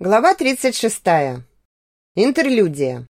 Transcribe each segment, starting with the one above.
Глава 36. Интерлюдия.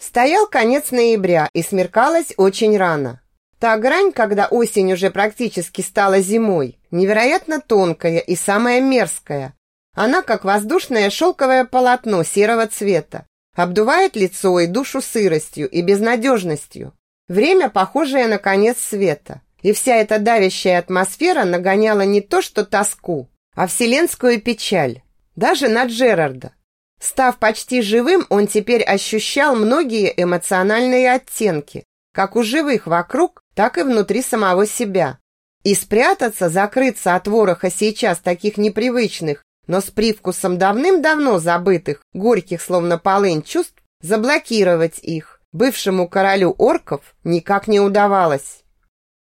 Стоял конец ноября и смеркалось очень рано. Та грань, когда осень уже практически стала зимой, невероятно тонкая и самая мерзкая. Она, как воздушное шелковое полотно серого цвета, обдувает лицо и душу сыростью и безнадежностью. Время, похожее на конец света. И вся эта давящая атмосфера нагоняла не то что тоску, а вселенскую печаль даже на Джерарда. Став почти живым, он теперь ощущал многие эмоциональные оттенки, как у живых вокруг, так и внутри самого себя. И спрятаться, закрыться от вороха сейчас таких непривычных, но с привкусом давным-давно забытых, горьких словно полынь чувств, заблокировать их, бывшему королю орков, никак не удавалось.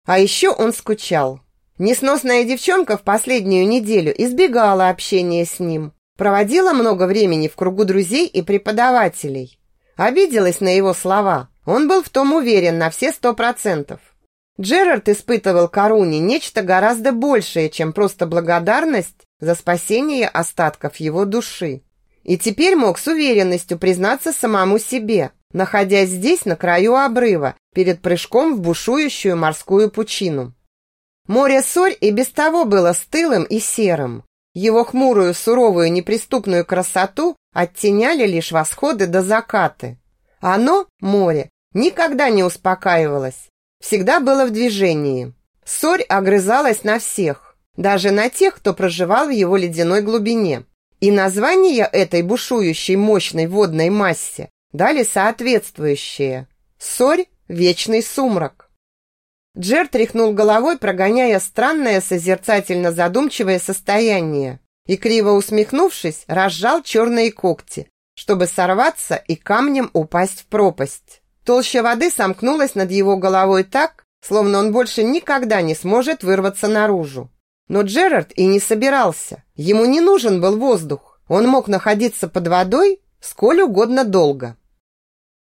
А еще он скучал. Несносная девчонка в последнюю неделю избегала общения с ним, Проводила много времени в кругу друзей и преподавателей. Обиделась на его слова. Он был в том уверен на все сто процентов. Джерард испытывал Каруни нечто гораздо большее, чем просто благодарность за спасение остатков его души. И теперь мог с уверенностью признаться самому себе, находясь здесь на краю обрыва, перед прыжком в бушующую морскую пучину. Море Сорь и без того было стылым и серым. Его хмурую, суровую, неприступную красоту оттеняли лишь восходы до закаты. Оно, море, никогда не успокаивалось, всегда было в движении. Сорь огрызалась на всех, даже на тех, кто проживал в его ледяной глубине. И название этой бушующей мощной водной массе дали соответствующее. Сорь – вечный сумрак. Джер тряхнул головой, прогоняя странное созерцательно задумчивое состояние, и, криво усмехнувшись, разжал черные когти, чтобы сорваться и камнем упасть в пропасть. Толща воды сомкнулась над его головой так, словно он больше никогда не сможет вырваться наружу. Но Джерард и не собирался. Ему не нужен был воздух. Он мог находиться под водой сколь угодно долго.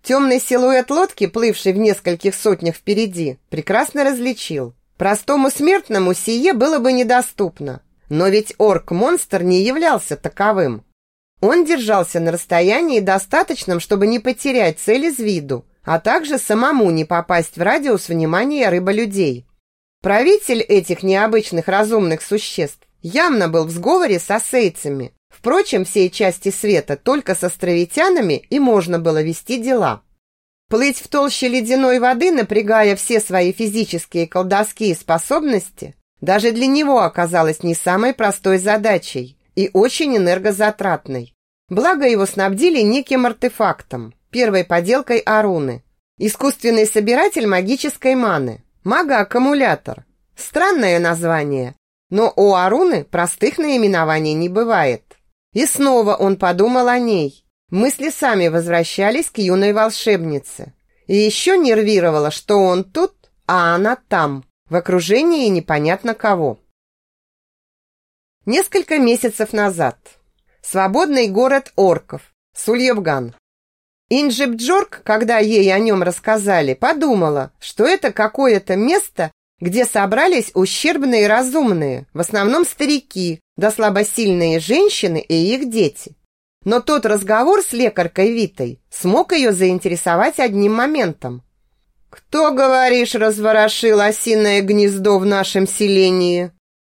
Темный силуэт лодки, плывший в нескольких сотнях впереди, прекрасно различил. Простому смертному сие было бы недоступно. Но ведь орк-монстр не являлся таковым. Он держался на расстоянии достаточном, чтобы не потерять цель из виду, а также самому не попасть в радиус внимания рыболюдей. Правитель этих необычных разумных существ явно был в сговоре с осейцами, Впрочем, всей части света только с островитянами и можно было вести дела. Плыть в толще ледяной воды, напрягая все свои физические и колдовские способности, даже для него оказалось не самой простой задачей и очень энергозатратной. Благо его снабдили неким артефактом, первой поделкой Аруны. Искусственный собиратель магической маны, мага-аккумулятор. Странное название, но у Аруны простых наименований не бывает. И снова он подумал о ней. Мысли сами возвращались к юной волшебнице. И еще нервировало, что он тут, а она там, в окружении непонятно кого. Несколько месяцев назад. Свободный город орков, Сульевган. Инджибджорк, когда ей о нем рассказали, подумала, что это какое-то место, где собрались ущербные разумные, в основном старики, да слабосильные женщины и их дети. Но тот разговор с лекаркой Витой смог ее заинтересовать одним моментом. «Кто, говоришь, разворошил осиное гнездо в нашем селении?»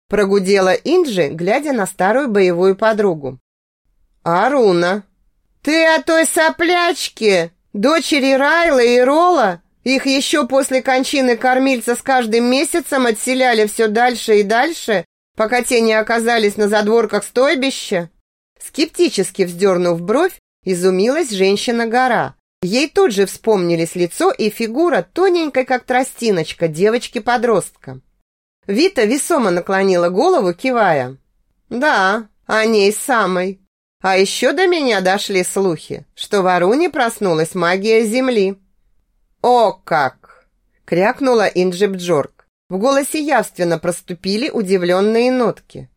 Прогудела Инджи, глядя на старую боевую подругу. «Аруна!» «Ты о той соплячке, дочери Райла и Рола, их еще после кончины кормильца с каждым месяцем отселяли все дальше и дальше, пока те не оказались на задворках стойбища. Скептически вздернув бровь, изумилась женщина-гора. Ей тут же вспомнились лицо и фигура тоненькой, как тростиночка, девочки-подростка. Вита весомо наклонила голову, кивая. «Да, о ней самой. А еще до меня дошли слухи, что в Аруне проснулась магия Земли». «О как!» — крякнула Инджибджорк. В голосе явственно проступили удивленные нотки.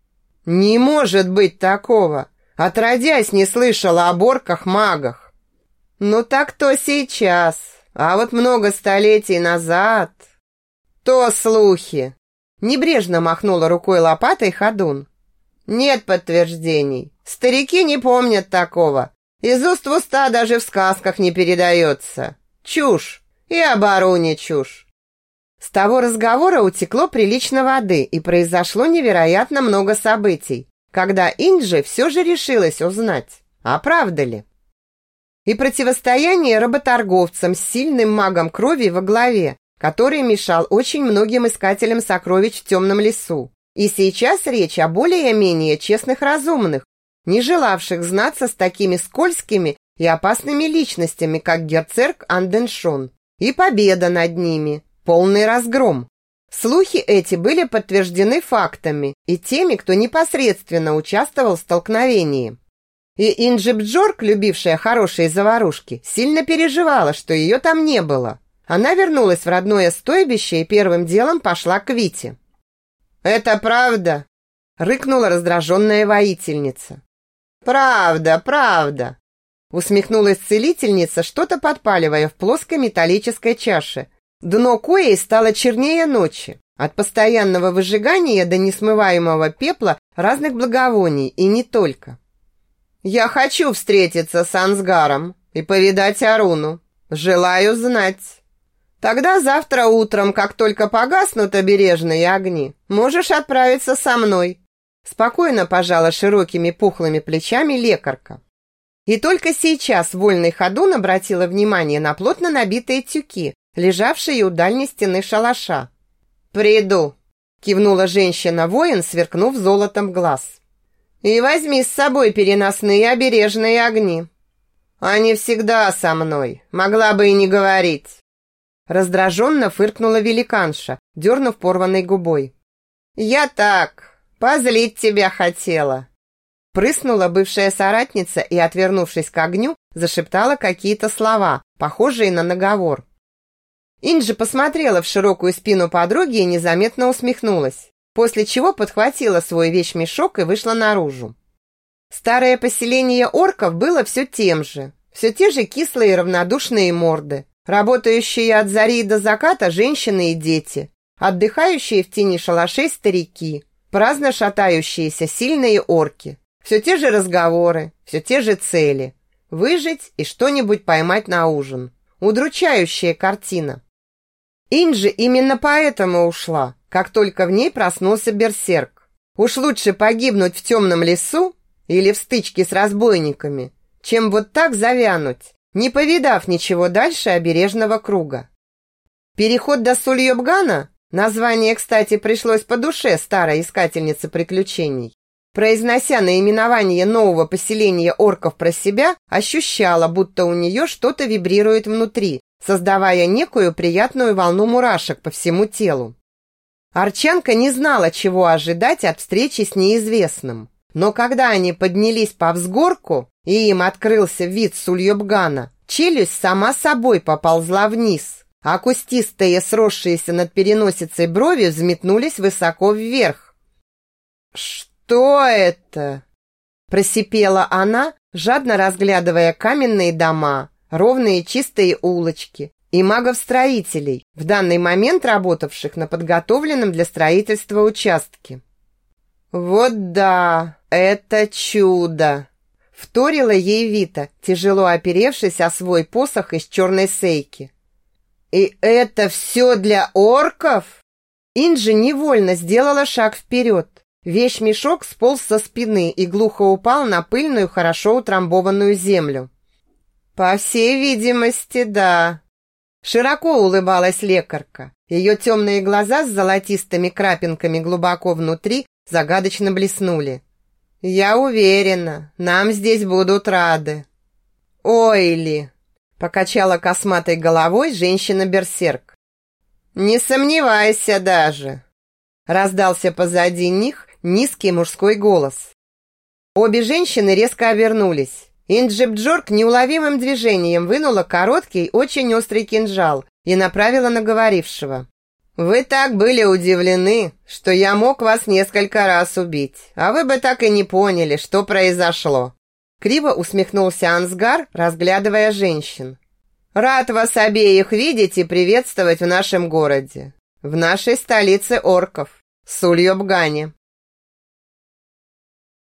«Не может быть такого! Отродясь, не слышала о борках-магах!» «Ну так то сейчас, а вот много столетий назад...» «То слухи!» Небрежно махнула рукой лопатой ходун. «Нет подтверждений. Старики не помнят такого. Из уст в уста даже в сказках не передается. Чушь. И обороне чушь. С того разговора утекло прилично воды, и произошло невероятно много событий, когда Инджи все же решилась узнать, а правда ли. И противостояние работорговцам с сильным магом крови во главе, который мешал очень многим искателям сокровищ в темном лесу. И сейчас речь о более-менее честных разумных, не желавших знаться с такими скользкими и опасными личностями, как герцерк Анденшон, и победа над ними, полный разгром. Слухи эти были подтверждены фактами и теми, кто непосредственно участвовал в столкновении. И Инджи Бджорк, любившая хорошие заварушки, сильно переживала, что ее там не было. Она вернулась в родное стойбище и первым делом пошла к Вите. «Это правда?» – рыкнула раздраженная воительница. «Правда, правда!» Усмехнулась целительница, что-то подпаливая в плоской металлической чаше. Дно коей стало чернее ночи. От постоянного выжигания до несмываемого пепла разных благовоний, и не только. «Я хочу встретиться с Ансгаром и повидать Аруну. Желаю знать. Тогда завтра утром, как только погаснут обережные огни, можешь отправиться со мной. Спокойно пожала широкими пухлыми плечами лекарка. И только сейчас вольный ходун обратила внимание на плотно набитые тюки, лежавшие у дальней стены шалаша. «Приду!» – кивнула женщина-воин, сверкнув золотом глаз. «И возьми с собой переносные обережные огни. Они всегда со мной, могла бы и не говорить». Раздраженно фыркнула великанша, дернув порванной губой. «Я так, Позлить тебя хотела!» Прыснула бывшая соратница и, отвернувшись к огню, зашептала какие-то слова, похожие на наговор. Инджи посмотрела в широкую спину подруги и незаметно усмехнулась, после чего подхватила свой вещмешок и вышла наружу. Старое поселение орков было все тем же, все те же кислые равнодушные морды, работающие от зари до заката женщины и дети, отдыхающие в тени шалашей старики, праздно шатающиеся сильные орки. Все те же разговоры, все те же цели. Выжить и что-нибудь поймать на ужин. Удручающая картина. Инжи именно поэтому ушла, как только в ней проснулся берсерк. Уж лучше погибнуть в темном лесу или в стычке с разбойниками, чем вот так завянуть, не повидав ничего дальше обережного круга. Переход до Сульёбгана Название, кстати, пришлось по душе старой искательнице приключений. Произнося наименование нового поселения орков про себя, ощущала, будто у нее что-то вибрирует внутри, создавая некую приятную волну мурашек по всему телу. Арчанка не знала, чего ожидать от встречи с неизвестным. Но когда они поднялись по взгорку, и им открылся вид Сульёбгана, челюсть сама собой поползла вниз, а кустистые, сросшиеся над переносицей брови взметнулись высоко вверх. «Что это?» Просипела она, жадно разглядывая каменные дома, ровные чистые улочки и магов-строителей, в данный момент работавших на подготовленном для строительства участке. «Вот да, это чудо!» Вторила ей Вита, тяжело оперевшись о свой посох из черной сейки. «И это все для орков?» Инджи невольно сделала шаг вперед. Вещь-мешок сполз со спины и глухо упал на пыльную, хорошо утрамбованную землю. «По всей видимости, да». Широко улыбалась лекарка. Ее темные глаза с золотистыми крапинками глубоко внутри загадочно блеснули. «Я уверена, нам здесь будут рады». «Ойли!» Покачала косматой головой женщина-берсерк. «Не сомневайся даже!» Раздался позади них низкий мужской голос. Обе женщины резко обернулись. Инджип Джорк неуловимым движением вынула короткий, очень острый кинжал и направила на говорившего. «Вы так были удивлены, что я мог вас несколько раз убить, а вы бы так и не поняли, что произошло. Криво усмехнулся Ансгар, разглядывая женщин. «Рад вас обеих видеть и приветствовать в нашем городе, в нашей столице орков, Сульёбгане».